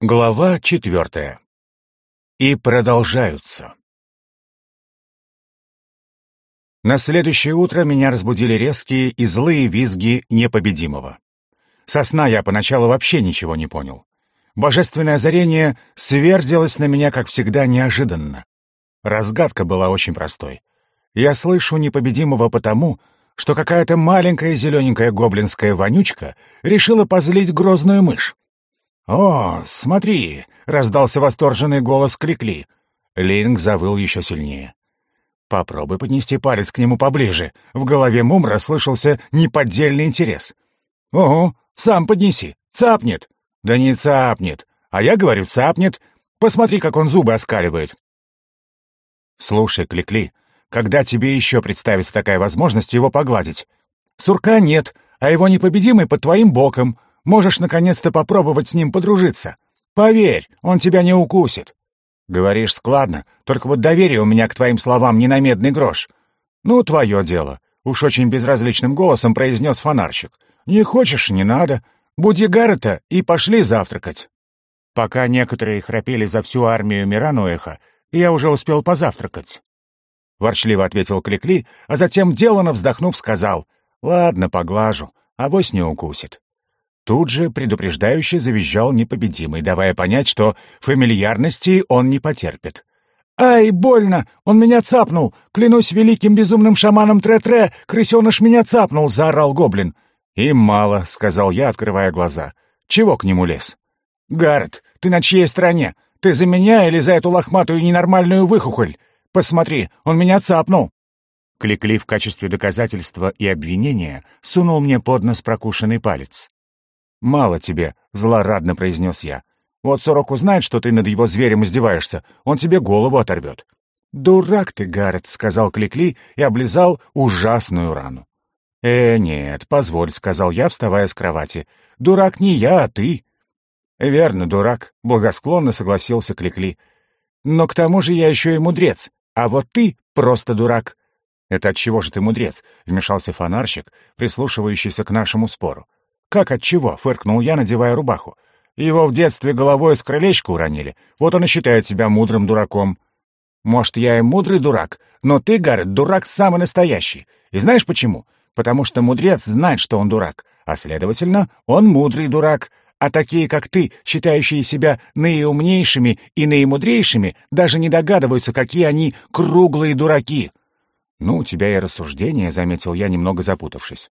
Глава четвертая. И продолжаются. На следующее утро меня разбудили резкие и злые визги непобедимого. Со сна я поначалу вообще ничего не понял. Божественное озарение сверзилось на меня, как всегда, неожиданно. Разгадка была очень простой. Я слышу непобедимого потому, что какая-то маленькая зелененькая гоблинская вонючка решила позлить грозную мышь. «О, смотри!» — раздался восторженный голос Кликли. Линк завыл еще сильнее. «Попробуй поднести палец к нему поближе». В голове Мумра слышался неподдельный интерес. «Ого, сам поднеси. Цапнет». «Да не цапнет. А я говорю, цапнет. Посмотри, как он зубы оскаливает». «Слушай, Кликли, когда тебе еще представится такая возможность его погладить?» «Сурка нет, а его непобедимый под твоим боком. Можешь наконец-то попробовать с ним подружиться. Поверь, он тебя не укусит. Говоришь складно, только вот доверие у меня к твоим словам не на медный грош. Ну, твое дело. Уж очень безразличным голосом произнес фонарщик. Не хочешь — не надо. Буди Гаррета и пошли завтракать. Пока некоторые храпели за всю армию Мирануэха, я уже успел позавтракать. Ворчливо ответил Кликли, а затем, делано вздохнув, сказал, «Ладно, поглажу, авось не укусит». Тут же предупреждающе завизжал непобедимый, давая понять, что фамильярности он не потерпит. «Ай, больно! Он меня цапнул! Клянусь великим безумным шаманом Тре-Тре, крысеныш меня цапнул!» — заорал гоблин. «И мало», — сказал я, открывая глаза. «Чего к нему лез?» «Гаррет, ты на чьей стороне? Ты за меня или за эту лохматую ненормальную выхухоль? Посмотри, он меня цапнул!» Кликли в качестве доказательства и обвинения сунул мне под нос прокушенный палец. «Мало тебе», — злорадно произнес я. «Вот Сорок узнает, что ты над его зверем издеваешься, он тебе голову оторвет». «Дурак ты, Гаррет», — сказал Кликли и облизал ужасную рану. «Э, нет, позволь», — сказал я, вставая с кровати. «Дурак не я, а ты». «Верно, дурак», — благосклонно согласился Кликли. «Но к тому же я еще и мудрец, а вот ты просто дурак». «Это от чего же ты мудрец?» — вмешался фонарщик, прислушивающийся к нашему спору. «Как от чего?» — фыркнул я, надевая рубаху. «Его в детстве головой с крылечка уронили. Вот он и считает себя мудрым дураком». «Может, я и мудрый дурак, но ты, Гаррет, дурак самый настоящий. И знаешь почему? Потому что мудрец знает, что он дурак, а, следовательно, он мудрый дурак. А такие, как ты, считающие себя наиумнейшими и наимудрейшими, даже не догадываются, какие они круглые дураки». «Ну, у тебя и рассуждения», — заметил я, немного запутавшись.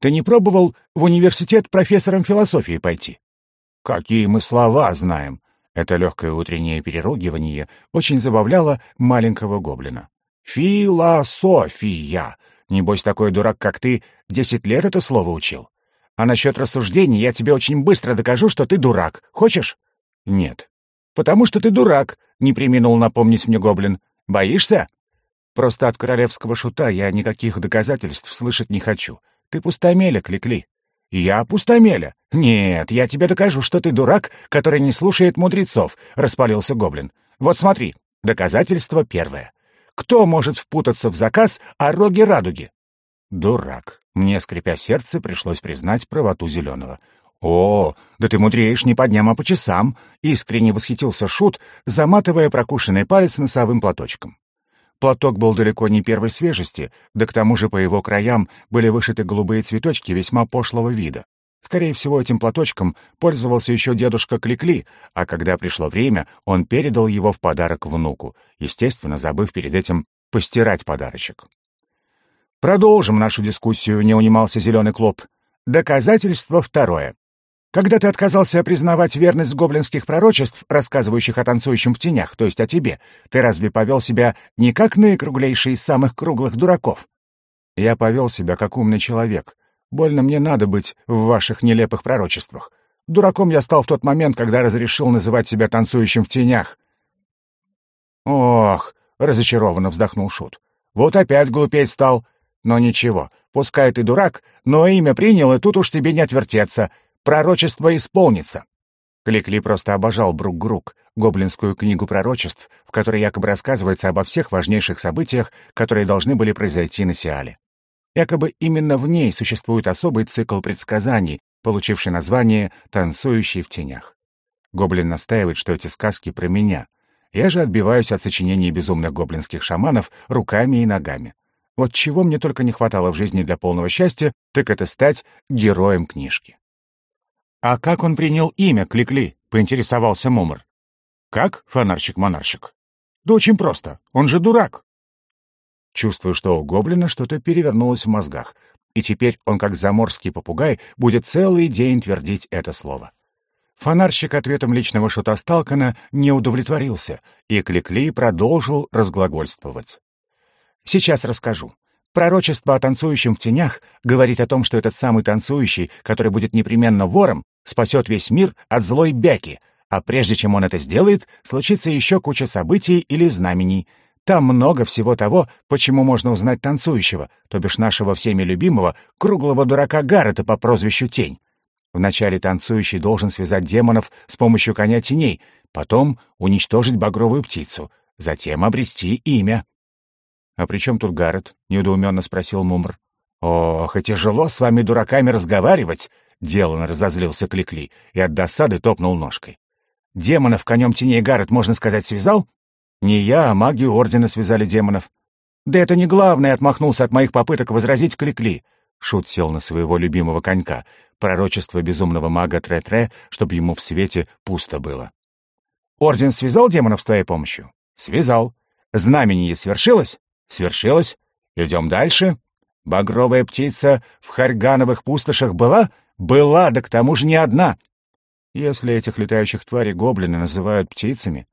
Ты не пробовал в университет профессором философии пойти? Какие мы слова знаем! Это легкое утреннее переругивание очень забавляло маленького гоблина. Философия! Небось, такой дурак, как ты, десять лет это слово учил. А насчет рассуждений я тебе очень быстро докажу, что ты дурак. Хочешь? Нет. Потому что ты дурак, не приминул напомнить мне гоблин. Боишься? Просто от королевского шута я никаких доказательств слышать не хочу. Ты пустомеля, Кликли. Я пустомеля. Нет, я тебе докажу, что ты дурак, который не слушает мудрецов, распалился гоблин. Вот смотри, доказательство первое. Кто может впутаться в заказ о роге радуги? Дурак. Мне, скрипя сердце, пришлось признать правоту Зеленого. «О, да ты мудреешь не по дням, а по часам!» — искренне восхитился Шут, заматывая прокушенный палец носовым платочком. Платок был далеко не первой свежести, да к тому же по его краям были вышиты голубые цветочки весьма пошлого вида. Скорее всего, этим платочком пользовался еще дедушка Кликли, а когда пришло время, он передал его в подарок внуку, естественно, забыв перед этим постирать подарочек. «Продолжим нашу дискуссию», — не унимался зеленый клоп. «Доказательство второе. Когда ты отказался признавать верность гоблинских пророчеств, рассказывающих о танцующем в тенях, то есть о тебе, ты разве повел себя не как наикруглейший из самых круглых дураков? Я повел себя как умный человек. Больно мне надо быть в ваших нелепых пророчествах. Дураком я стал в тот момент, когда разрешил называть себя танцующим в тенях. Ох, разочарованно вздохнул Шут. Вот опять глупеть стал. Но ничего, пускай ты дурак, но имя принял, и тут уж тебе не отвертеться. Пророчество исполнится. Кликли просто обожал Брук-Грук, гоблинскую книгу пророчеств, в которой якобы рассказывается обо всех важнейших событиях, которые должны были произойти на Сиале. Якобы именно в ней существует особый цикл предсказаний, получивший название «Танцующий в тенях». Гоблин настаивает, что эти сказки про меня. Я же отбиваюсь от сочинений безумных гоблинских шаманов руками и ногами. Вот чего мне только не хватало в жизни для полного счастья, так это стать героем книжки. «А как он принял имя Кликли?» — поинтересовался Мумр. «Как, фонарщик-монарщик?» «Да очень просто. Он же дурак». Чувствую, что у гоблина что-то перевернулось в мозгах, и теперь он, как заморский попугай, будет целый день твердить это слово. Фонарщик ответом личного шута Сталкана не удовлетворился, и Кликли продолжил разглагольствовать. «Сейчас расскажу. Пророчество о танцующем в тенях говорит о том, что этот самый танцующий, который будет непременно вором, спасет весь мир от злой бяки, а прежде чем он это сделает, случится еще куча событий или знамений. Там много всего того, почему можно узнать танцующего, то бишь нашего всеми любимого, круглого дурака Гаррета по прозвищу Тень. Вначале танцующий должен связать демонов с помощью коня теней, потом уничтожить багровую птицу, затем обрести имя. «А при чем тут Гаррет?» — недоуменно спросил Мумр. «Ох, и тяжело с вами, дураками, разговаривать!» — деланно разозлился Кликли и от досады топнул ножкой. «Демонов конем теней Гаррет, можно сказать, связал?» «Не я, а маги Ордена связали демонов». «Да это не главное!» — отмахнулся от моих попыток возразить Кликли. Шут сел на своего любимого конька, пророчество безумного мага Тре-Тре, чтобы ему в свете пусто было. «Орден связал демонов с твоей помощью?» «Связал. Знамение свершилось?» «Свершилось. Идем дальше. Багровая птица в Харьгановых пустошах была?» «Была, да к тому же не одна». Если этих летающих тварей гоблины называют птицами...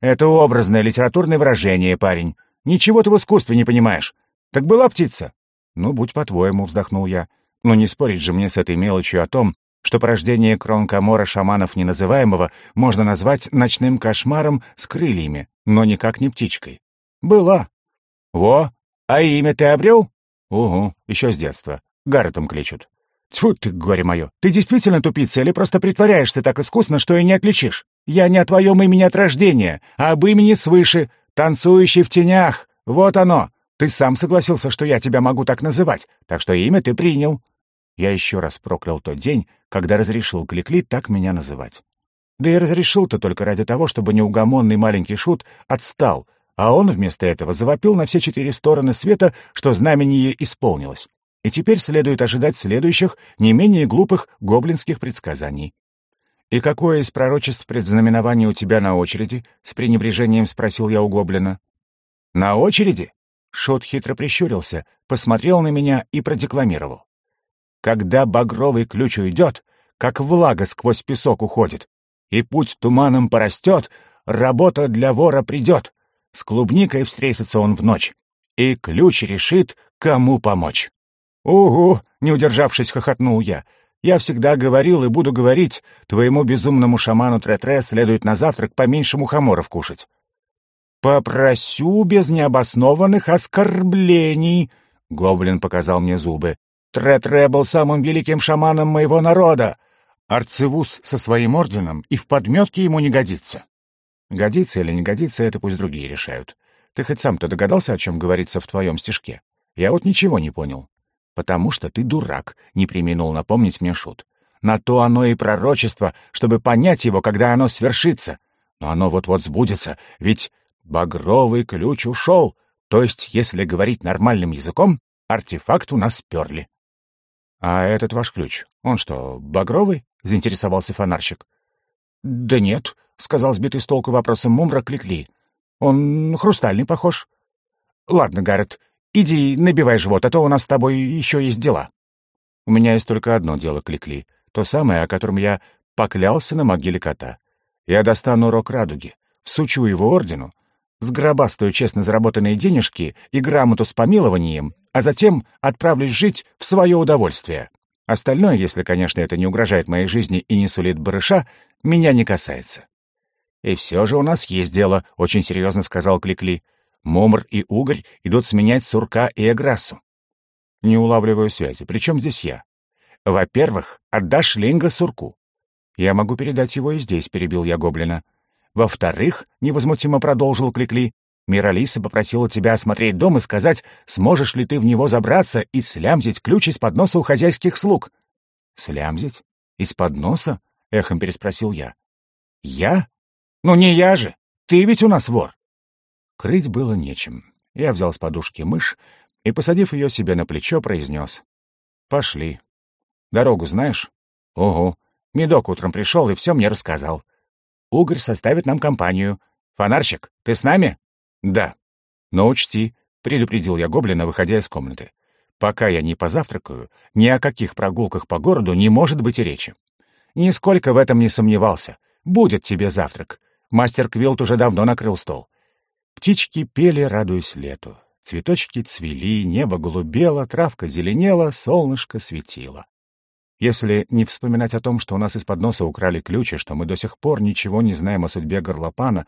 Это образное литературное выражение, парень. Ничего ты в искусстве не понимаешь. Так была птица? Ну, будь по-твоему, вздохнул я. Но не спорить же мне с этой мелочью о том, что порождение кронкомора шаманов неназываемого можно назвать ночным кошмаром с крыльями, но никак не птичкой. Была. Во, а имя ты обрел? Угу, еще с детства. Гарретом кличут. Тьфу ты, горе мое, ты действительно тупица или просто притворяешься так искусно, что и не отличишь? Я не о твоем имени от рождения, а об имени свыше, танцующий в тенях. Вот оно. Ты сам согласился, что я тебя могу так называть, так что имя ты принял. Я еще раз проклял тот день, когда разрешил Кликли так меня называть. Да и разрешил-то только ради того, чтобы неугомонный маленький шут отстал, а он вместо этого завопил на все четыре стороны света, что знамение исполнилось. И теперь следует ожидать следующих, не менее глупых гоблинских предсказаний. «И какое из пророчеств предзнаменования у тебя на очереди?» — с пренебрежением спросил я у гоблина. «На очереди?» — Шот хитро прищурился, посмотрел на меня и продекламировал. Когда багровый ключ уйдет, как влага сквозь песок уходит, и путь туманом порастет, работа для вора придет. С клубникой встретится он в ночь, и ключ решит, кому помочь. «Угу!» — не удержавшись, хохотнул я. «Я всегда говорил и буду говорить, твоему безумному шаману Тре-Тре следует на завтрак поменьше мухоморов кушать». «Попросю без необоснованных оскорблений», — гоблин показал мне зубы. Тре-Тре был самым великим шаманом моего народа. Арцевус со своим орденом и в подметке ему не годится. Годится или не годится, это пусть другие решают. Ты хоть сам-то догадался, о чем говорится в твоем стишке? Я вот ничего не понял. Потому что ты дурак, не применул напомнить мне Шут. На то оно и пророчество, чтобы понять его, когда оно свершится. Но оно вот-вот сбудется, ведь багровый ключ ушел. То есть, если говорить нормальным языком, артефакт у нас сперли. «А этот ваш ключ, он что, багровый?» — заинтересовался фонарщик. «Да нет», — сказал сбитый с толку вопросом Мумра Кликли. «Он хрустальный похож». «Ладно, Гаррет, иди набивай живот, а то у нас с тобой еще есть дела». «У меня есть только одно дело, Кликли, то самое, о котором я поклялся на могиле кота. Я достану рог радуги, всучу его ордену, сгробастаю честно заработанные денежки и грамоту с помилованием, а затем отправлюсь жить в свое удовольствие. Остальное, если, конечно, это не угрожает моей жизни и не сулит барыша, меня не касается. «И все же у нас есть дело», — очень серьезно сказал Кликли. «Момр и Угорь идут сменять Сурка и Эграссу». Не улавливаю связи. Причем здесь я? Во-первых, отдашь Ленга Сурку. Я могу передать его и здесь, перебил я гоблина. Во-вторых, невозмутимо продолжил Кликли, Миралиса попросила тебя осмотреть дом и сказать, сможешь ли ты в него забраться и слямзить ключ из-под носа у хозяйских слуг. «Слямзить? Из-под носа?» — эхом переспросил я. Я? Ну не я же! Ты ведь у нас вор!» Крыть было нечем. Я взял с подушки мышь и, посадив ее себе на плечо, произнес. «Пошли. Дорогу знаешь?» «Ого. Медок утром пришел и все мне рассказал. Угорь составит нам компанию. Фонарщик, ты с нами?» «Да». «Но учти», — предупредил я гоблина, выходя из комнаты. «Пока я не позавтракаю, ни о каких прогулках по городу не может быть и речи. Нисколько в этом не сомневался. Будет тебе завтрак. Мастер Квилт уже давно накрыл стол. Птички пели, радуясь лету. Цветочки цвели, небо голубело, травка зеленела, солнышко светило. Если не вспоминать о том, что у нас из-под носа украли ключи, что мы до сих пор ничего не знаем о судьбе горлопана,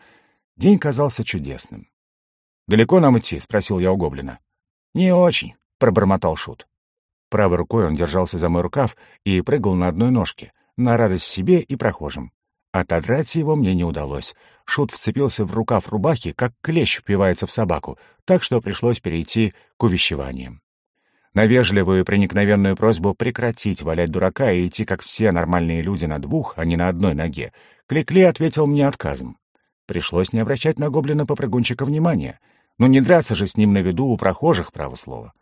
день казался чудесным. «Далеко нам идти?» — спросил я у гоблина. «Не очень», — пробормотал Шут. Правой рукой он держался за мой рукав и прыгал на одной ножке, на радость себе и прохожим. Отодрать его мне не удалось. Шут вцепился в рукав рубахи, как клещ впивается в собаку, так что пришлось перейти к увещеваниям. На вежливую и проникновенную просьбу прекратить валять дурака и идти, как все нормальные люди, на двух, а не на одной ноге, Кликли ответил мне отказом. Пришлось не обращать на гоблина-попрыгунчика внимания. Но не драться же с ним на виду у прохожих, право слово.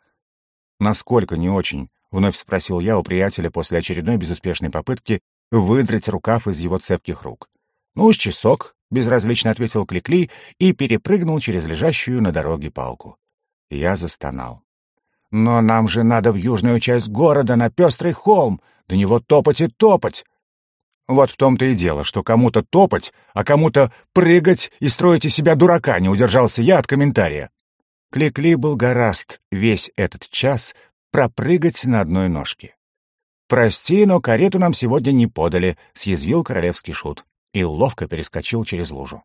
«Насколько не очень?» — вновь спросил я у приятеля после очередной безуспешной попытки выдрать рукав из его цепких рук. «Ну, с часок», — безразлично ответил Кликли и перепрыгнул через лежащую на дороге палку. Я застонал. «Но нам же надо в южную часть города, на пестрый холм, до него топать и топать!» Вот в том-то и дело, что кому-то топать, а кому-то прыгать и строить из себя дурака, не удержался я от комментария. Кликли был гораст весь этот час пропрыгать на одной ножке. «Прости, но карету нам сегодня не подали», — съязвил королевский шут и ловко перескочил через лужу.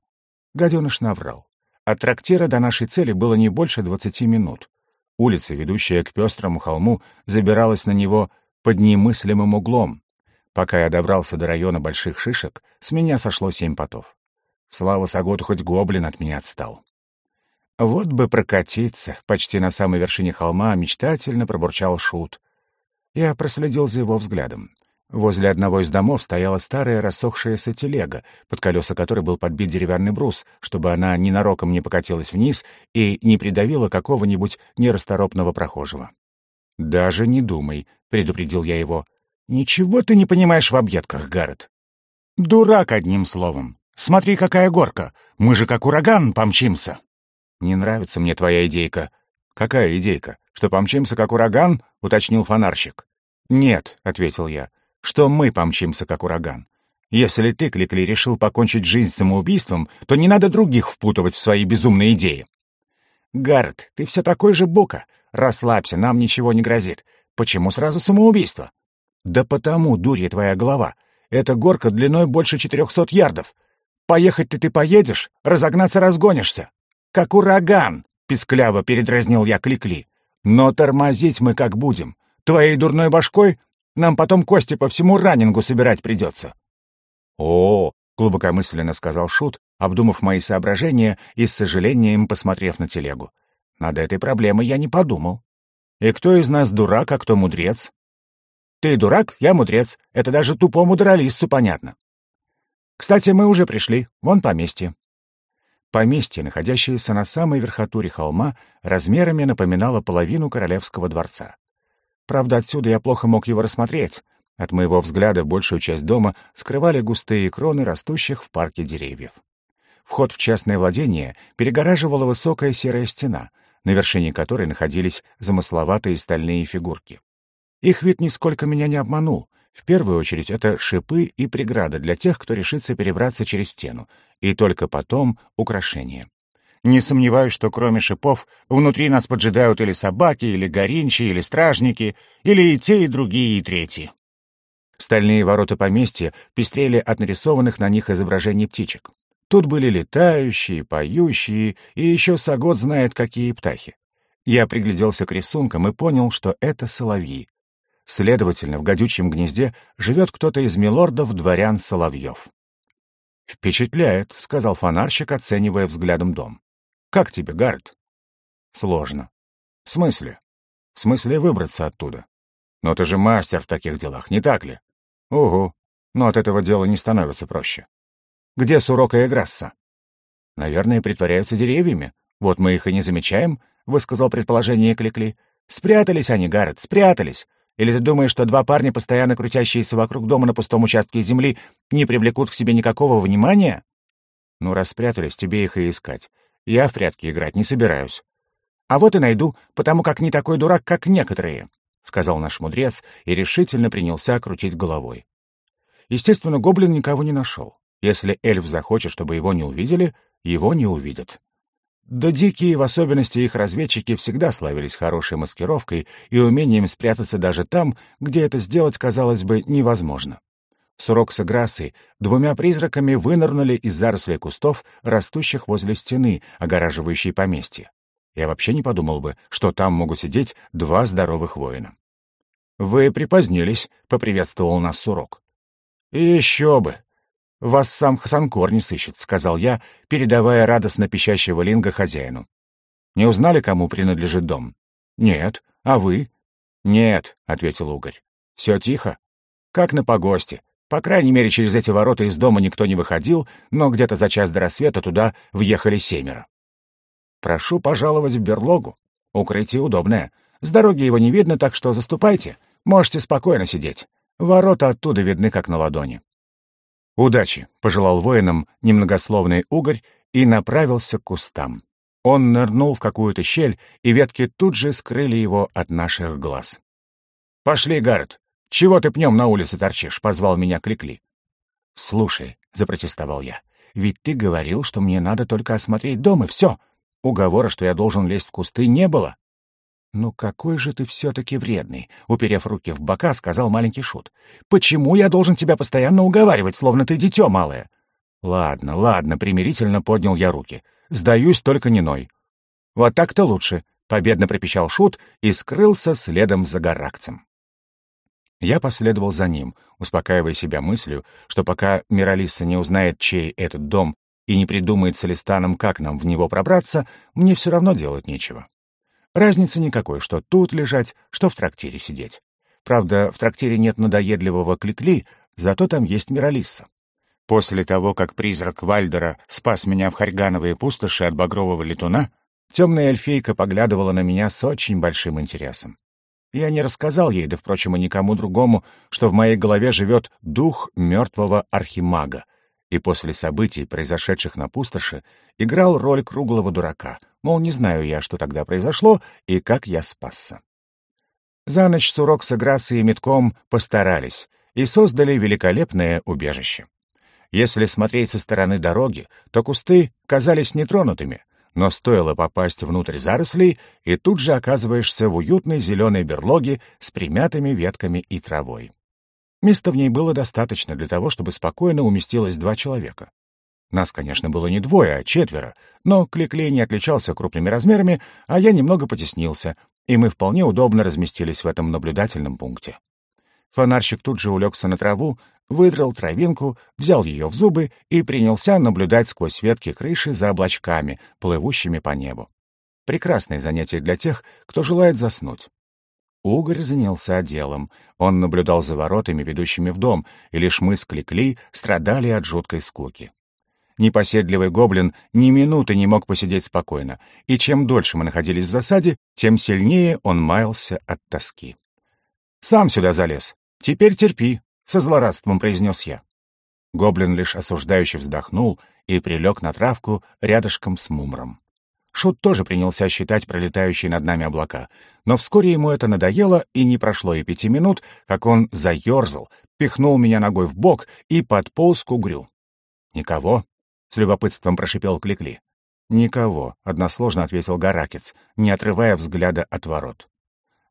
Гаденыш наврал. От трактира до нашей цели было не больше двадцати минут. Улица, ведущая к пестрому холму, забиралась на него под немыслимым углом. Пока я добрался до района больших шишек, с меня сошло семь потов. Слава Саготу, хоть гоблин от меня отстал. Вот бы прокатиться, почти на самой вершине холма мечтательно пробурчал шут. Я проследил за его взглядом. Возле одного из домов стояла старая рассохшаяся телега, под колеса которой был подбит деревянный брус, чтобы она ненароком не покатилась вниз и не придавила какого-нибудь нерасторопного прохожего. «Даже не думай», — предупредил я его. «Ничего ты не понимаешь в объедках, Гаррет». «Дурак, одним словом. Смотри, какая горка. Мы же как ураган помчимся». «Не нравится мне твоя идейка». «Какая идейка? Что помчимся как ураган?» — уточнил фонарщик. «Нет», — ответил я, — «что мы помчимся как ураган. Если ты, Кликли, решил покончить жизнь самоубийством, то не надо других впутывать в свои безумные идеи». «Гаррет, ты все такой же бука. Расслабься, нам ничего не грозит. Почему сразу самоубийство?» «Да потому, дурья твоя голова. Эта горка длиной больше четырехсот ярдов. Поехать-то ты поедешь, разогнаться разгонишься. Как ураган!» — пискляво передразнил я Кликли. Но тормозить мы как будем. Твоей дурной башкой нам потом кости по всему раннингу собирать придется. О, глубокомысленно сказал Шут, обдумав мои соображения и с сожалением посмотрев на телегу. Над этой проблемой я не подумал. И кто из нас дурак, а кто мудрец? Ты дурак, я мудрец. Это даже тупому дралисту понятно. Кстати, мы уже пришли. Вон поместье. Поместье, находящееся на самой верхотуре холма, размерами напоминало половину королевского дворца. Правда, отсюда я плохо мог его рассмотреть. От моего взгляда большую часть дома скрывали густые кроны растущих в парке деревьев. Вход в частное владение перегораживала высокая серая стена, на вершине которой находились замысловатые стальные фигурки. Их вид нисколько меня не обманул. В первую очередь это шипы и преграда для тех, кто решится перебраться через стену, и только потом украшения. Не сомневаюсь, что кроме шипов внутри нас поджидают или собаки, или горинчи, или стражники, или и те, и другие, и третьи. Стальные ворота поместья пестрели от нарисованных на них изображений птичек. Тут были летающие, поющие и еще Сагот знает какие птахи. Я пригляделся к рисункам и понял, что это соловьи. Следовательно, в гадючем гнезде живет кто-то из милордов дворян Соловьев. «Впечатляет», — сказал фонарщик, оценивая взглядом дом. «Как тебе, Гаррет?» «Сложно». «В смысле?» «В смысле выбраться оттуда?» «Но ты же мастер в таких делах, не так ли?» «Угу. Но от этого дела не становится проще». Где Сурока и Грасса?» «Наверное, притворяются деревьями. Вот мы их и не замечаем», — высказал предположение Кликли. «Спрятались они, Гаррет, спрятались. Или ты думаешь, что два парня, постоянно крутящиеся вокруг дома на пустом участке земли, не привлекут к себе никакого внимания?» «Ну, раз спрятались, тебе их и искать. Я в прятки играть не собираюсь». «А вот и найду, потому как не такой дурак, как некоторые», — сказал наш мудрец и решительно принялся крутить головой. Естественно, гоблин никого не нашел. Если эльф захочет, чтобы его не увидели, его не увидят. Да дикие, в особенности их разведчики, всегда славились хорошей маскировкой и умением спрятаться даже там, где это сделать, казалось бы, невозможно. Сурок с Играсой двумя призраками вынырнули из зарослей кустов, растущих возле стены, огораживающей поместье. Я вообще не подумал бы, что там могут сидеть два здоровых воина. «Вы припозднились», — поприветствовал нас Сурок. «Еще бы! Вас сам Хасанкор не сыщет», — сказал я, передавая радостно пищащего линга хозяину. «Не узнали, кому принадлежит дом?» «Нет. А вы?» «Нет», — ответил Угорь. «Все тихо. Как на погосте. По крайней мере, через эти ворота из дома никто не выходил, но где-то за час до рассвета туда въехали семеро. Прошу пожаловать в берлогу. Укрытие удобное. С дороги его не видно, так что заступайте. Можете спокойно сидеть. Ворота оттуда видны, как на ладони. «Удачи!» — пожелал воинам немногословный угорь и направился к кустам. Он нырнул в какую-то щель, и ветки тут же скрыли его от наших глаз. «Пошли, Гаррет! Чего ты пнем на улице торчишь?» — позвал меня Кликли. «Слушай», — запротестовал я, — «ведь ты говорил, что мне надо только осмотреть дом, и все. Уговора, что я должен лезть в кусты, не было. «Ну какой же ты все-таки вредный!» — уперев руки в бока, сказал маленький шут. «Почему я должен тебя постоянно уговаривать, словно ты дитё малое?» «Ладно, ладно», — примирительно поднял я руки. «Сдаюсь, только не ной». «Вот так-то лучше», — победно пропищал шут и скрылся следом за гаракцем. Я последовал за ним, успокаивая себя мыслью, что пока Миралиса не узнает, чей этот дом, и не придумает с Алистаном, как нам в него пробраться, мне все равно делать нечего. Разницы никакой, что тут лежать, что в трактире сидеть. Правда, в трактире нет надоедливого кликли, зато там есть Миралисса. После того, как призрак Вальдера спас меня в Харьгановые пустоши от багрового летуна, темная эльфейка поглядывала на меня с очень большим интересом. Я не рассказал ей, да, впрочем, и никому другому, что в моей голове живет дух мертвого архимага, и после событий, произошедших на пустоши, играл роль круглого дурака, мол, не знаю я, что тогда произошло и как я спасся. За ночь Сурок с Играсой и Метком постарались и создали великолепное убежище. Если смотреть со стороны дороги, то кусты казались нетронутыми, но стоило попасть внутрь зарослей, и тут же оказываешься в уютной зеленой берлоге с примятыми ветками и травой. Места в ней было достаточно для того, чтобы спокойно уместилось два человека. Нас, конечно, было не двое, а четверо, но Кликлей не отличался крупными размерами, а я немного потеснился, и мы вполне удобно разместились в этом наблюдательном пункте. Фонарщик тут же улегся на траву, выдрал травинку, взял ее в зубы и принялся наблюдать сквозь ветки крыши за облачками, плывущими по небу. Прекрасное занятие для тех, кто желает заснуть. Угорь занялся делом. Он наблюдал за воротами, ведущими в дом, и лишь мы с Кликли страдали от жуткой скуки. Непоседливый гоблин ни минуты не мог посидеть спокойно, и чем дольше мы находились в засаде, тем сильнее он маялся от тоски. «Сам сюда залез. Теперь терпи», — со злорадством произнес я. Гоблин лишь осуждающе вздохнул и прилег на травку рядышком с мумром. Шут тоже принялся считать пролетающие над нами облака, но вскоре ему это надоело, и не прошло и пяти минут, как он заерзал, пихнул меня ногой в бок и подполз к угрю. «Никого?» — с любопытством прошипел Кликли. «Никого», — односложно ответил Гаракец, не отрывая взгляда от ворот.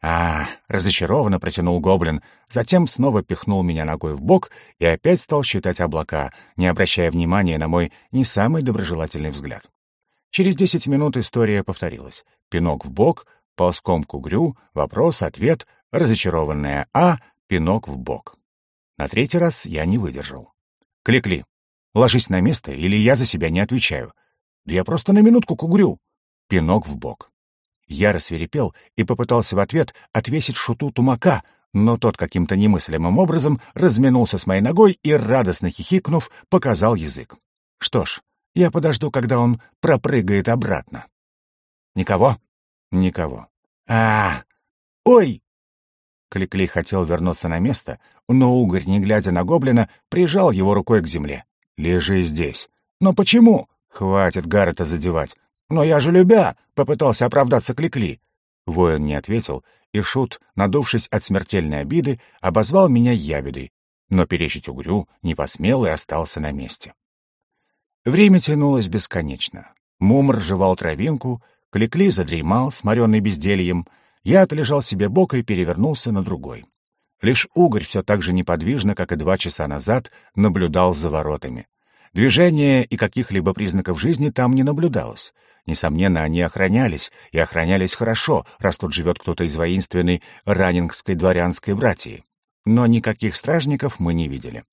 «А, разочарованно протянул гоблин, затем снова пихнул меня ногой в бок и опять стал считать облака, не обращая внимания на мой не самый доброжелательный взгляд. Через десять минут история повторилась. Пинок в бок, ползком к угрю, вопрос, ответ, разочарованная А, пинок в бок. На третий раз я не выдержал. Кликли, ложись на место, или я за себя не отвечаю. Да я просто на минутку к угрю. Пинок в бок. Я рассверепел и попытался в ответ отвесить шуту тумака, но тот каким-то немыслимым образом разминулся с моей ногой и, радостно хихикнув, показал язык. Что ж, я подожду, когда он пропрыгает обратно. Никого? Никого. А, ой! Кликли хотел вернуться на место, но угорь, не глядя на гоблина, прижал его рукой к земле. «Лежи здесь». «Но почему?» «Хватит Гаррета задевать». «Но я же любя!» — попытался оправдаться Кликли. Воин не ответил, и Шут, надувшись от смертельной обиды, обозвал меня ябедой, но перечить угрю не посмел и остался на месте. Время тянулось бесконечно. Мумр жевал травинку, Кликли задремал, сморенный бездельем, я отлежал себе бок и перевернулся на другой. Лишь угорь все так же неподвижно, как и два часа назад, наблюдал за воротами. Движения и каких-либо признаков жизни там не наблюдалось. Несомненно, они охранялись, и охранялись хорошо, раз тут живет кто-то из воинственной раннингской дворянской братьи. Но никаких стражников мы не видели.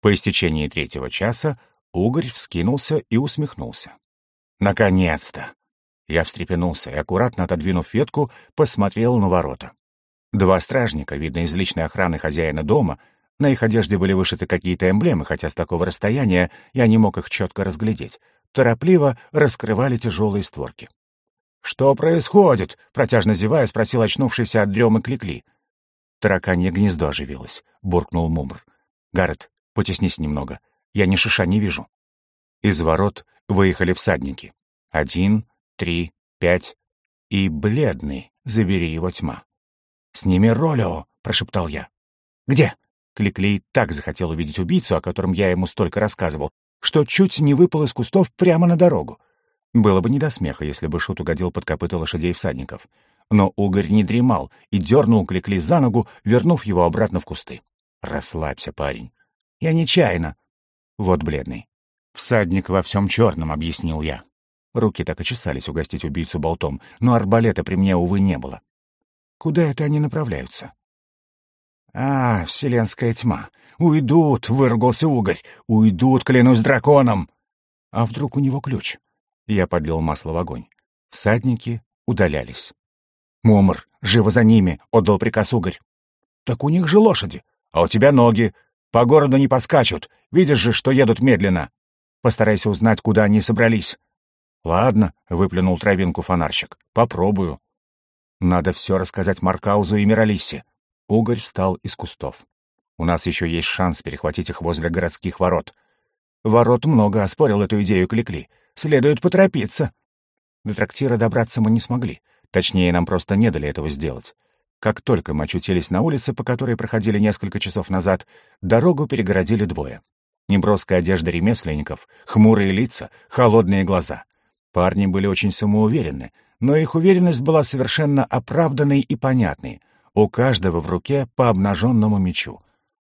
По истечении третьего часа угорь вскинулся и усмехнулся. «Наконец-то!» Я встрепенулся и, аккуратно отодвинув ветку, посмотрел на ворота. Два стражника, видно из личной охраны хозяина дома, на их одежде были вышиты какие-то эмблемы, хотя с такого расстояния я не мог их четко разглядеть, торопливо раскрывали тяжелые створки. «Что происходит?» — протяжно зевая, спросил очнувшийся от дремы Кликли. «Тараканье гнездо оживилось», — буркнул Мумр. «Гаррет, потеснись немного. Я ни шиша не вижу». Из ворот выехали всадники. Один, три, пять и бледный, забери его тьма. «Сними Ролио!» — прошептал я. «Где?» Кликлей так захотел увидеть убийцу, о котором я ему столько рассказывал, что чуть не выпал из кустов прямо на дорогу. Было бы не до смеха, если бы Шут угодил под копыта лошадей всадников. Но угорь не дремал и дернул Кликли за ногу, вернув его обратно в кусты. «Расслабься, парень. Я нечаянно». Вот бледный. «Всадник во всем черном», — объяснил я. Руки так и чесались угостить убийцу болтом, но арбалета при мне, увы, не было. Куда это они направляются? А, вселенская тьма. Уйдут, выругался угорь. Уйдут, клянусь драконом. А вдруг у него ключ? Я подлил масло в огонь. Всадники удалялись. «Мумр, живо за ними!» — отдал приказ угорь. «Так у них же лошади, а у тебя ноги. По городу не поскачут. Видишь же, что едут медленно. Постарайся узнать, куда они собрались. «Ладно», — выплюнул травинку фонарщик, — «попробую». «Надо все рассказать Маркаузу и Миралисе». Угорь встал из кустов. «У нас еще есть шанс перехватить их возле городских ворот». «Ворот много», — оспорил эту идею Кликли. «Следует поторопиться». До трактира добраться мы не смогли. Точнее, нам просто не дали этого сделать. Как только мы очутились на улице, по которой проходили несколько часов назад, дорогу перегородили двое. Неброская одежда ремесленников, хмурые лица, холодные глаза. Парни были очень самоуверенны, но их уверенность была совершенно оправданной и понятной. У каждого в руке по обнаженному мечу.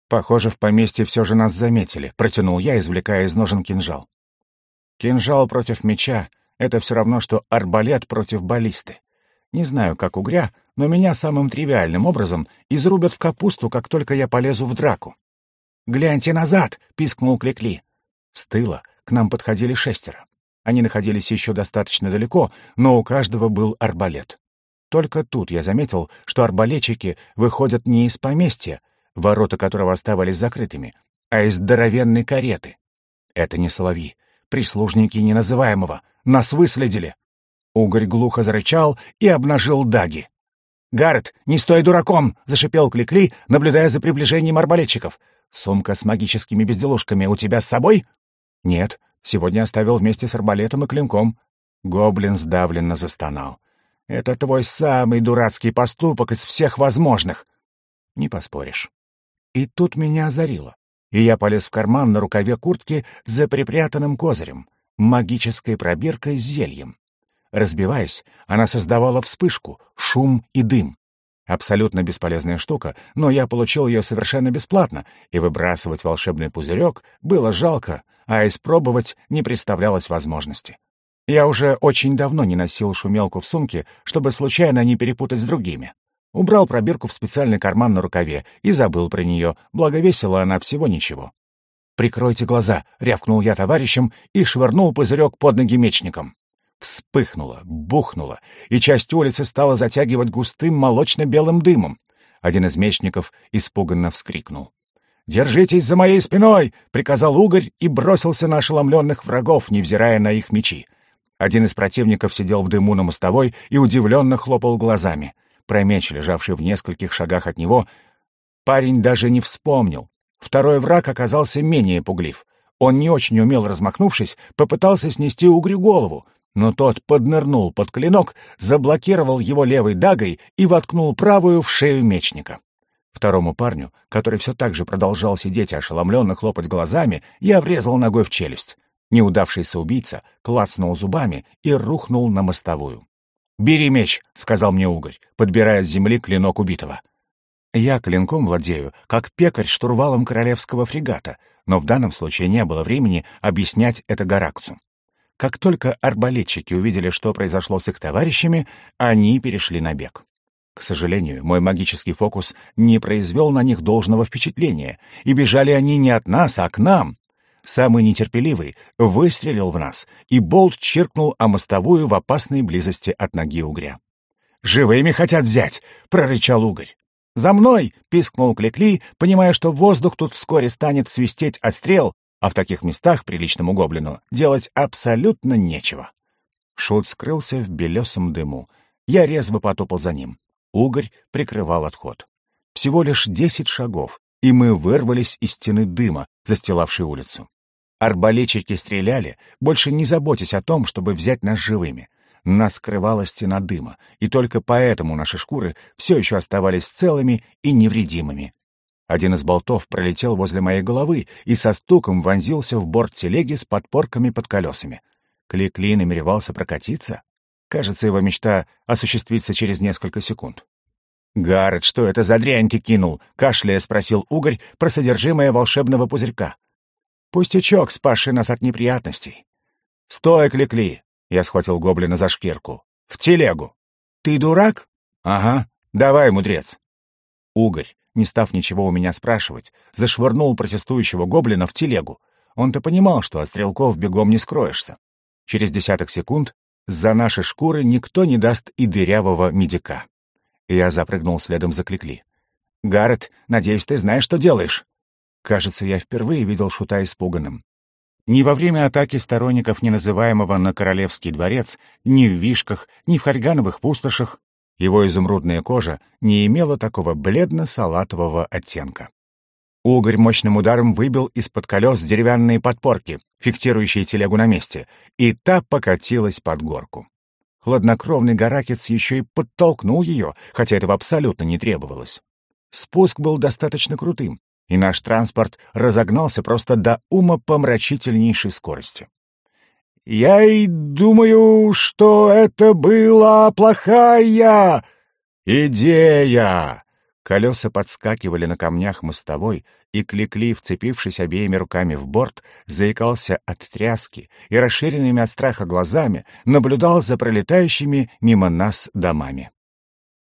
«Похоже, в поместье все же нас заметили», — протянул я, извлекая из ножен кинжал. «Кинжал против меча — это все равно, что арбалет против баллисты. Не знаю, как угря, но меня самым тривиальным образом изрубят в капусту, как только я полезу в драку». «Гляньте назад!» — пискнул Кликли. С тыла к нам подходили шестеро. Они находились еще достаточно далеко, но у каждого был арбалет. Только тут я заметил, что арбалетчики выходят не из поместья, ворота которого оставались закрытыми, а из здоровенной кареты. Это не соловьи, прислужники неназываемого. Нас выследили. Угорь глухо зарычал и обнажил даги. «Гаррет, не стой дураком!» — зашипел Кликли, наблюдая за приближением арбалетчиков. «Сумка с магическими безделушками у тебя с собой?» «Нет, Сегодня оставил вместе с арбалетом и клинком. Гоблин сдавленно застонал. «Это твой самый дурацкий поступок из всех возможных!» Не поспоришь. И тут меня озарило, и я полез в карман на рукаве куртки за припрятанным козырем, магической пробиркой с зельем. Разбиваясь, она создавала вспышку, шум и дым. Абсолютно бесполезная штука, но я получил ее совершенно бесплатно, и выбрасывать волшебный пузырек было жалко, а испробовать не представлялось возможности. Я уже очень давно не носил шумелку в сумке, чтобы случайно не перепутать с другими. Убрал пробирку в специальный карман на рукаве и забыл про нее, благо весила она всего ничего. «Прикройте глаза!» — рявкнул я товарищем и швырнул пузырек под ноги мечникам. Вспыхнуло, бухнуло, и часть улицы стала затягивать густым молочно-белым дымом. Один из мечников испуганно вскрикнул. «Держитесь за моей спиной!» — приказал Угорь и бросился на ошеломленных врагов, невзирая на их мечи. Один из противников сидел в дыму на мостовой и удивленно хлопал глазами. Про меч, лежавший в нескольких шагах от него, парень даже не вспомнил. Второй враг оказался менее пуглив. Он не очень умел, размахнувшись, попытался снести угрю голову, но тот поднырнул под клинок, заблокировал его левой дагой и воткнул правую в шею мечника. Второму парню, который все так же продолжал сидеть ошеломленно хлопать глазами, я врезал ногой в челюсть. Неудавшийся убийца клацнул зубами и рухнул на мостовую. «Бери меч», — сказал мне угорь, подбирая с земли клинок убитого. Я клинком владею, как пекарь штурвалом королевского фрегата, но в данном случае не было времени объяснять это Гаракцу. Как только арбалетчики увидели, что произошло с их товарищами, они перешли на бег. К сожалению, мой магический фокус не произвел на них должного впечатления, и бежали они не от нас, а к нам. Самый нетерпеливый выстрелил в нас, и болт чиркнул о мостовую в опасной близости от ноги угря. «Живыми хотят взять!» — прорычал угорь. «За мной!» — пискнул Кликли, понимая, что воздух тут вскоре станет свистеть от стрел, а в таких местах приличному гоблину делать абсолютно нечего. Шут скрылся в белесом дыму. Я резво потопал за ним. Угорь прикрывал отход. Всего лишь десять шагов, и мы вырвались из стены дыма, застилавшей улицу. Арбалетчики стреляли, больше не заботясь о том, чтобы взять нас живыми. Нас скрывала стена дыма, и только поэтому наши шкуры все еще оставались целыми и невредимыми. Один из болтов пролетел возле моей головы и со стуком вонзился в борт телеги с подпорками под колесами. Кликли намеревался прокатиться? Кажется, его мечта осуществится через несколько секунд. «Гаррет, что это за дрянь ты кинул?» — кашляя спросил Угорь про содержимое волшебного пузырька. «Пустячок, спасший нас от неприятностей». «Стой, Кликли!» — я схватил гоблина за шкирку. «В телегу!» «Ты дурак?» «Ага. Давай, мудрец!» Угорь, не став ничего у меня спрашивать, зашвырнул протестующего гоблина в телегу. Он-то понимал, что от стрелков бегом не скроешься. Через десяток секунд за наши шкуры никто не даст и дырявого медика. Я запрыгнул следом за Кликли. «Гаррет, надеюсь, ты знаешь, что делаешь?» Кажется, я впервые видел Шута испуганным. Ни во время атаки сторонников неназываемого на Королевский дворец, ни в Вишках, ни в Харьгановых пустошах его изумрудная кожа не имела такого бледно-салатового оттенка. Угорь мощным ударом выбил из-под колес деревянные подпорки, фиксирующие телегу на месте, и та покатилась под горку. Хладнокровный Гаракец еще и подтолкнул ее, хотя этого абсолютно не требовалось. Спуск был достаточно крутым, и наш транспорт разогнался просто до ума помрачительнейшей скорости. «Я и думаю, что это была плохая идея!» Колеса подскакивали на камнях мостовой, и Кликли, вцепившись обеими руками в борт, заикался от тряски и расширенными от страха глазами наблюдал за пролетающими мимо нас домами.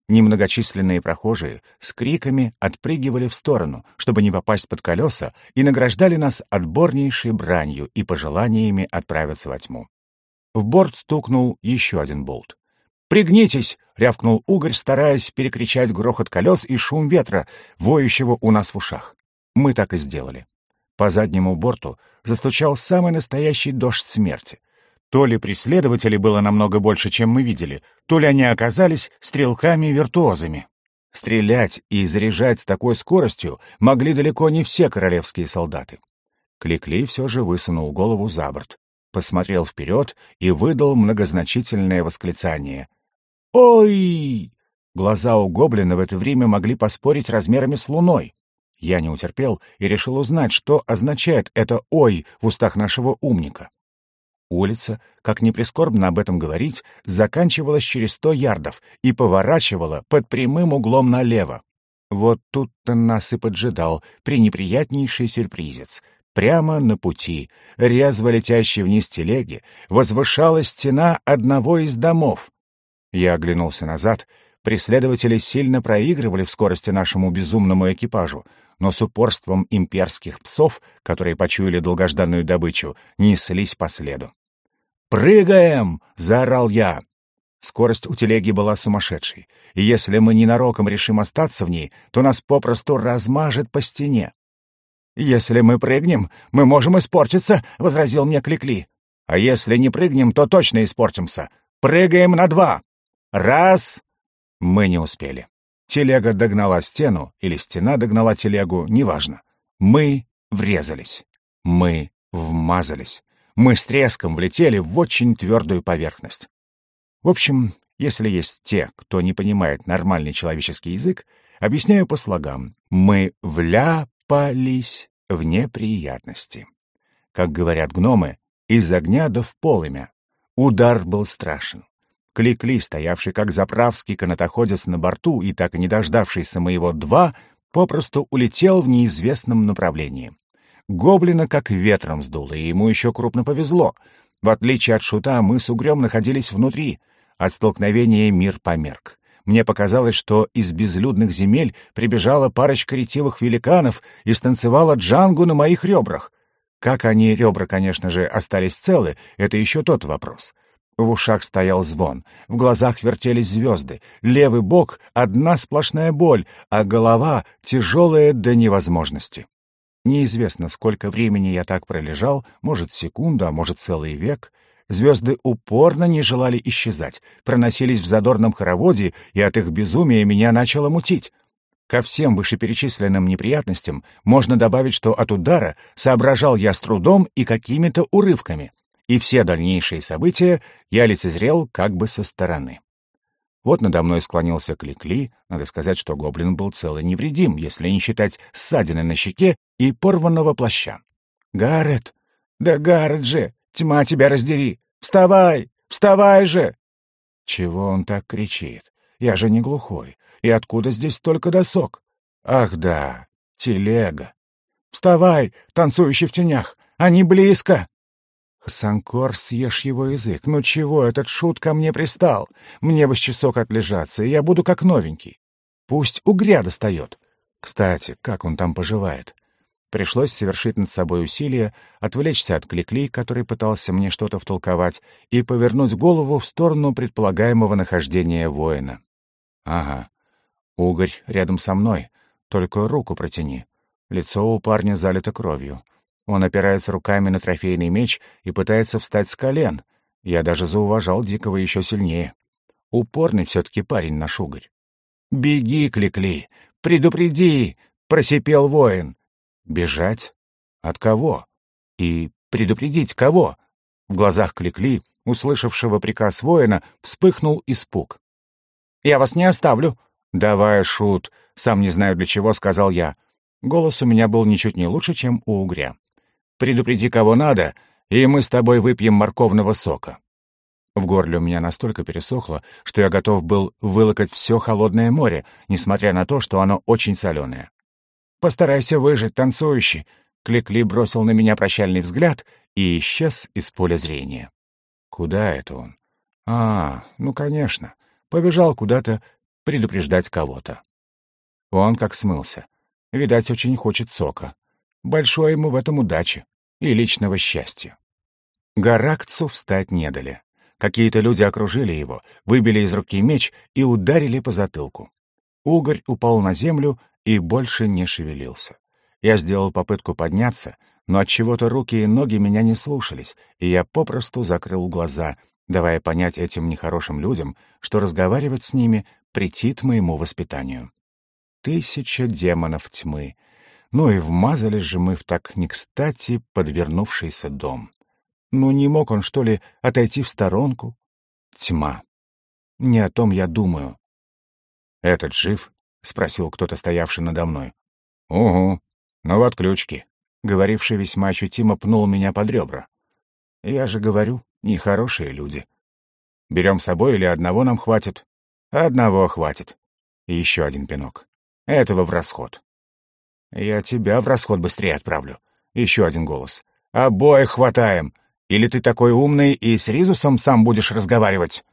Немногочисленные прохожие с криками отпрыгивали в сторону, чтобы не попасть под колеса, и награждали нас отборнейшей бранью и пожеланиями отправиться во тьму. В борт стукнул еще один болт. «Пригнитесь!» — рявкнул угорь, стараясь перекричать грохот колес и шум ветра, воющего у нас в ушах. Мы так и сделали. По заднему борту застучал самый настоящий дождь смерти. То ли преследователей было намного больше, чем мы видели, то ли они оказались стрелками-виртуозами. Стрелять и заряжать с такой скоростью могли далеко не все королевские солдаты. Кликли все же высунул голову за борт, посмотрел вперед и выдал многозначительное восклицание. «Ой!» Глаза у гоблина в это время могли поспорить размерами с луной. Я не утерпел и решил узнать, что означает это «ой» в устах нашего умника. Улица, как ни прискорбно об этом говорить, заканчивалась через сто ярдов и поворачивала под прямым углом налево. Вот тут-то нас и поджидал пренеприятнейший сюрпризец. Прямо на пути, резво летящей вниз телеги, возвышалась стена одного из домов. Я оглянулся назад. Преследователи сильно проигрывали в скорости нашему безумному экипажу, но с упорством имперских псов, которые почуяли долгожданную добычу, неслись по следу. «Прыгаем!» — заорал я. Скорость у телеги была сумасшедшей, и если мы ненароком решим остаться в ней, то нас попросту размажет по стене. «Если мы прыгнем, мы можем испортиться», — возразил мне Кликли. «А если не прыгнем, то точно испортимся. Прыгаем на два. Раз!» Мы не успели. Телега догнала стену, или стена догнала телегу, неважно. Мы врезались. Мы вмазались. Мы с треском влетели в очень твердую поверхность. В общем, если есть те, кто не понимает нормальный человеческий язык, объясняю по слогам. Мы вляпались в неприятности. Как говорят гномы, из огня да в полымя. Удар был страшен. Кликли, стоявший как заправский канатоходец на борту и так и не дождавшийся моего два, попросту улетел в неизвестном направлении. Гоблина как ветром сдуло, и ему еще крупно повезло. В отличие от шута, мы с угрем находились внутри. От столкновения мир померк. Мне показалось, что из безлюдных земель прибежала парочка ретивых великанов и станцевала джангу на моих ребрах. Как они, ребра, конечно же, остались целы, это еще тот вопрос. В ушах стоял звон, в глазах вертелись звезды, левый бок — одна сплошная боль, а голова тяжелая до невозможности. Неизвестно, сколько времени я так пролежал, может, секунду, а может, целый век. Звезды упорно не желали исчезать, проносились в задорном хороводе, и от их безумия меня начало мутить. Ко всем вышеперечисленным неприятностям можно добавить, что от удара соображал я с трудом и какими-то урывками и все дальнейшие события я лицезрел как бы со стороны. Вот надо мной склонился Кликли, надо сказать, что гоблин был цел и невредим, если не считать ссадины на щеке и порванного плаща. «Гаррет! Да Гаррет же! Тьма тебя раздери! Вставай! Вставай же!» Чего он так кричит? Я же не глухой. И откуда здесь столько досок? Ах да, телега. Вставай, танцующий в тенях! Они близко! «Санкор, съешь его язык. Ну чего этот шут ко мне пристал? Мне бы с часок отлежаться, и я буду как новенький. Пусть угря достает. Кстати, как он там поживает?» Пришлось совершить над собой усилие, отвлечься от Кликли, который пытался мне что-то втолковать, и повернуть голову в сторону предполагаемого нахождения воина. «Ага. Угорь рядом со мной. Только руку протяни. Лицо у парня залито кровью. Он опирается руками на трофейный меч и пытается встать с колен. Я даже зауважал Дикого еще сильнее. Упорный все-таки парень наш угорь. «Беги, Кликли! Предупреди!» — просипел воин. «Бежать? От кого? И предупредить кого?» В глазах Кликли, услышавшего приказ воина, вспыхнул испуг. «Я вас не оставлю!» «Давай, шут!» — сам не знаю для чего, сказал я. Голос у меня был ничуть не лучше, чем у угря. Предупреди, кого надо, и мы с тобой выпьем морковного сока». В горле у меня настолько пересохло, что я готов был вылокать все холодное море, несмотря на то, что оно очень соленое. «Постарайся выжить, танцующий!» Кликли бросил на меня прощальный взгляд и исчез из поля зрения. «Куда это он?» «А, ну, конечно. Побежал куда-то предупреждать кого-то». Он как смылся. Видать, очень хочет сока. Большой ему в этом удачи и личного счастья. Гаракцу встать не дали. Какие-то люди окружили его, выбили из руки меч и ударили по затылку. Угорь упал на землю и больше не шевелился. Я сделал попытку подняться, но от чего то руки и ноги меня не слушались, и я попросту закрыл глаза, давая понять этим нехорошим людям, что разговаривать с ними претит моему воспитанию. Тысяча демонов тьмы — ну и вмазались же мы в так не кстати подвернувшийся дом. Ну не мог он, что ли, отойти в сторонку? Тьма. Не о том я думаю. «Этот жив?» — спросил кто-то, стоявший надо мной. «Угу, ну в отключке», — говоривший весьма ощутимо пнул меня под ребра. «Я же говорю, нехорошие люди. Берем с собой или одного нам хватит?» «Одного хватит. Еще один пинок. Этого в расход. «Я тебя в расход быстрее отправлю». Еще один голос. «Обоих хватаем. Или ты такой умный и с Ризусом сам будешь разговаривать?»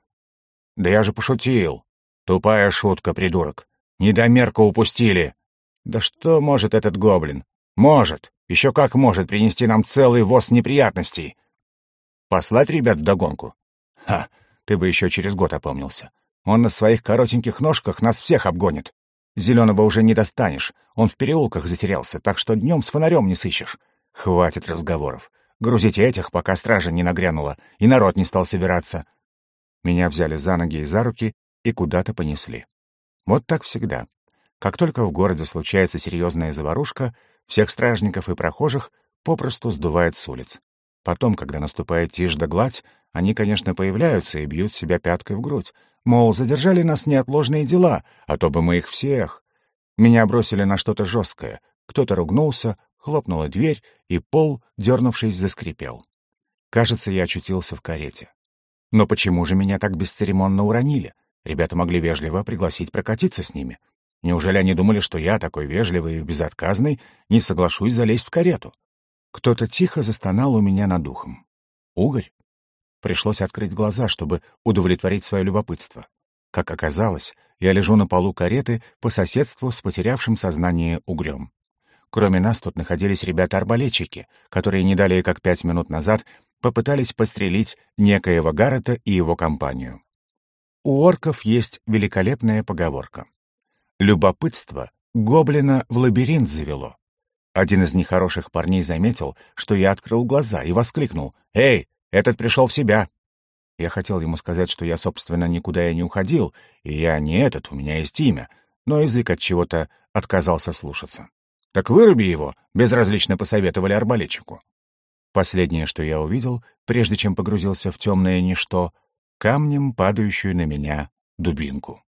«Да я же пошутил. Тупая шутка, придурок. Недомерка упустили. Да что может этот гоблин? Может. Еще как может принести нам целый воз неприятностей. Послать ребят вдогонку? Ха, ты бы еще через год опомнился. Он на своих коротеньких ножках нас всех обгонит. Зеленого уже не достанешь, он в переулках затерялся, так что днем с фонарем не сыщешь. Хватит разговоров. Грузите этих, пока стража не нагрянула, и народ не стал собираться. Меня взяли за ноги и за руки и куда-то понесли. Вот так всегда. Как только в городе случается серьезная заварушка, всех стражников и прохожих попросту сдувает с улиц. Потом, когда наступает тишь да гладь, они, конечно, появляются и бьют себя пяткой в грудь. Мол, задержали нас неотложные дела, а то бы мы их всех. Меня бросили на что-то жесткое. Кто-то ругнулся, хлопнула дверь, и пол, дернувшись, заскрипел. Кажется, я очутился в карете. Но почему же меня так бесцеремонно уронили? Ребята могли вежливо пригласить прокатиться с ними. Неужели они думали, что я, такой вежливый и безотказный, не соглашусь залезть в карету? Кто-то тихо застонал у меня над ухом. Угорь? Пришлось открыть глаза, чтобы удовлетворить свое любопытство. Как оказалось, я лежу на полу кареты по соседству с потерявшим сознание угрем. Кроме нас тут находились ребята-арбалетчики, которые не далее как пять минут назад попытались пострелить некоего Гаррета и его компанию. У орков есть великолепная поговорка. «Любопытство гоблина в лабиринт завело». Один из нехороших парней заметил, что я открыл глаза и воскликнул «Эй, этот пришел в себя!» Я хотел ему сказать, что я, собственно, никуда и не уходил, и я не этот, у меня есть имя, но язык от чего-то отказался слушаться. «Так выруби его», — безразлично посоветовали арбалетчику. Последнее, что я увидел, прежде чем погрузился в темное ничто, камнем падающую на меня дубинку.